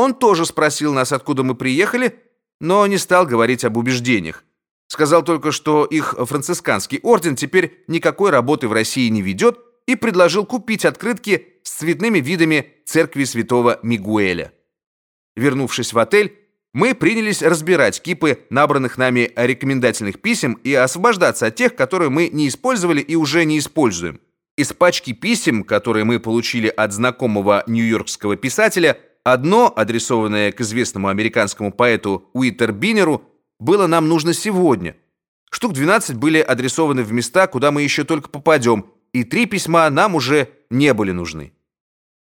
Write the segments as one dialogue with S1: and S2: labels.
S1: Он тоже спросил нас, откуда мы приехали, но не стал говорить об убеждениях. Сказал только, что их францисканский орден теперь никакой работы в России не ведет, и предложил купить открытки с цветными видами церкви святого Мигуэля. Вернувшись в отель, мы принялись разбирать кипы набранных нами рекомендательных писем и освобождаться от тех, которые мы не использовали и уже не используем. Из пачки писем, которые мы получили от знакомого нью-йоркского писателя, одно, адресованное к известному американскому поэту Уитер Биннеру, было нам нужно сегодня. Штук 12 были адресованы в места, куда мы еще только попадем, и три письма нам уже не были нужны.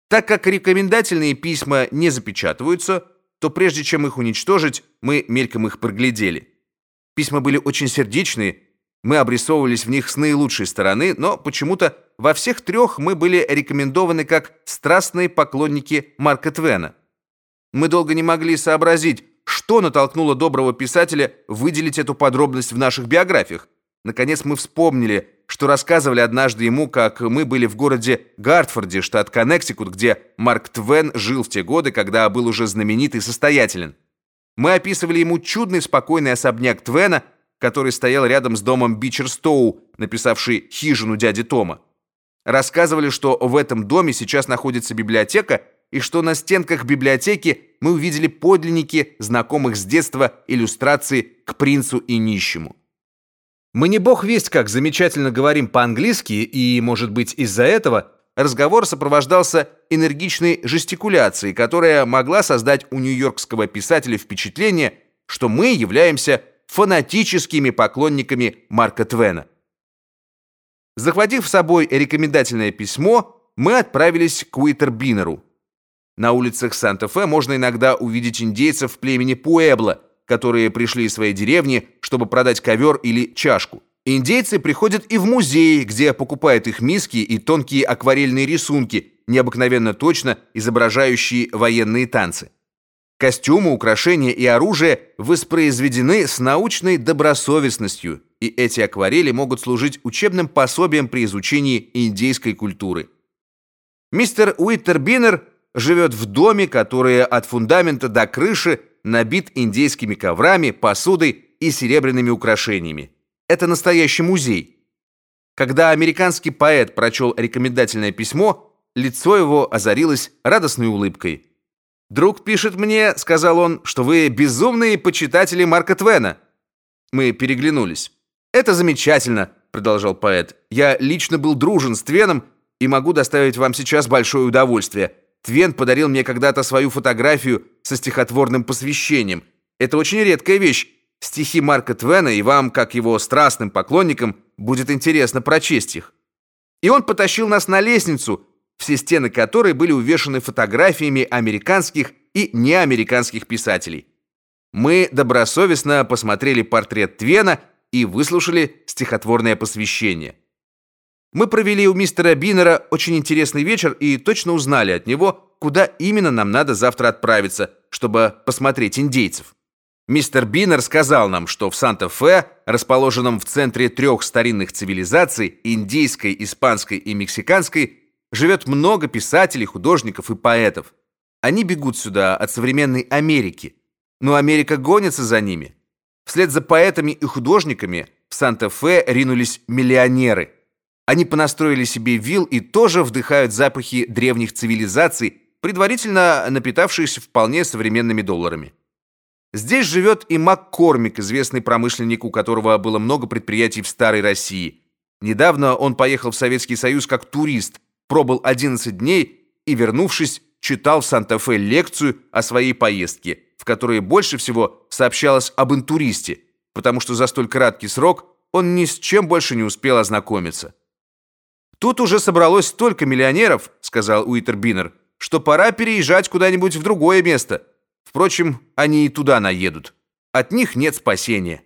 S1: Так как рекомендательные письма не запечатываются, то прежде чем их уничтожить, мы мельком их проглядели. Письма были очень сердечные, мы обрисовывались в них с наилучшей стороны, но почему-то во всех трех мы были рекомендованы как страстные поклонники Марка Твена. Мы долго не могли сообразить, что натолкнуло доброго писателя выделить эту подробность в наших биографиях. Наконец мы вспомнили, что рассказывали однажды ему, как мы были в городе Гартфорде, штат Коннектикут, где Марк Твен жил в те годы, когда был уже знаменит и состоятелен. Мы описывали ему чудный спокойный особняк Твена, который стоял рядом с домом Бичерстоу, написавший «Хижину дяди Тома». Рассказывали, что в этом доме сейчас находится библиотека, и что на стенках библиотеки мы увидели подлинники знакомых с детства иллюстраций к принцу и нищему. Мы не бог весть как замечательно говорим по-английски, и, может быть, из-за этого разговор сопровождался энергичной жестикуляцией, которая могла создать у нью-йоркского писателя впечатление, что мы являемся фанатическими поклонниками Марка Твена. Захватив с собой рекомендательное письмо, мы отправились к Уитербинеру. На улицах Санта-Фе можно иногда увидеть индейцев племени Пуэбло, которые пришли из своей деревни, чтобы продать ковер или чашку. Индейцы приходят и в музеи, где покупают их миски и тонкие акварельные рисунки, необыкновенно точно изображающие военные танцы. Костюмы, украшения и оружие воспроизведены с научной добросовестностью, и эти акварели могут служить учебным пособием при изучении индейской культуры. Мистер Уиттербинер живет в доме, который от фундамента до крыши набит индейскими коврами, посудой и серебряными украшениями. Это настоящий музей. Когда американский поэт прочел рекомендательное письмо, лицо его озарилось радостной улыбкой. «Друг пишет мне, — сказал он, — что вы безумные почитатели Марка Твена». Мы переглянулись. «Это замечательно», — продолжал поэт. «Я лично был дружен с Твеном и могу доставить вам сейчас большое удовольствие. Твен подарил мне когда-то свою фотографию со стихотворным посвящением. Это очень редкая вещь. Стихи Марка Твена, и вам, как его страстным поклонникам, будет интересно прочесть их. И он потащил нас на лестницу, все стены которой были увешаны фотографиями американских и неамериканских писателей. Мы добросовестно посмотрели портрет Твена и выслушали стихотворное посвящение. Мы провели у мистера Биннера очень интересный вечер и точно узнали от него, куда именно нам надо завтра отправиться, чтобы посмотреть индейцев. Мистер Биннер сказал нам, что в Санта-Фе, расположенном в центре трех старинных цивилизаций, индейской, испанской и мексиканской, живет много писателей, художников и поэтов. Они бегут сюда от современной Америки, но Америка гонится за ними. Вслед за поэтами и художниками в Санта-Фе ринулись миллионеры – они понастроили себе вилл и тоже вдыхают запахи древних цивилизаций, предварительно напитавшиеся вполне современными долларами. Здесь живет и Маккормик, известный промышленник, у которого было много предприятий в старой России. Недавно он поехал в Советский Союз как турист, пробыл 11 дней и, вернувшись, читал в Санта-Фе лекцию о своей поездке, в которой больше всего сообщалось об интуристе, потому что за столь краткий срок он ни с чем больше не успел ознакомиться. Тут уже собралось столько миллионеров, сказал Уитербинер, что пора переезжать куда-нибудь в другое место. Впрочем, они и туда наедут. От них нет спасения.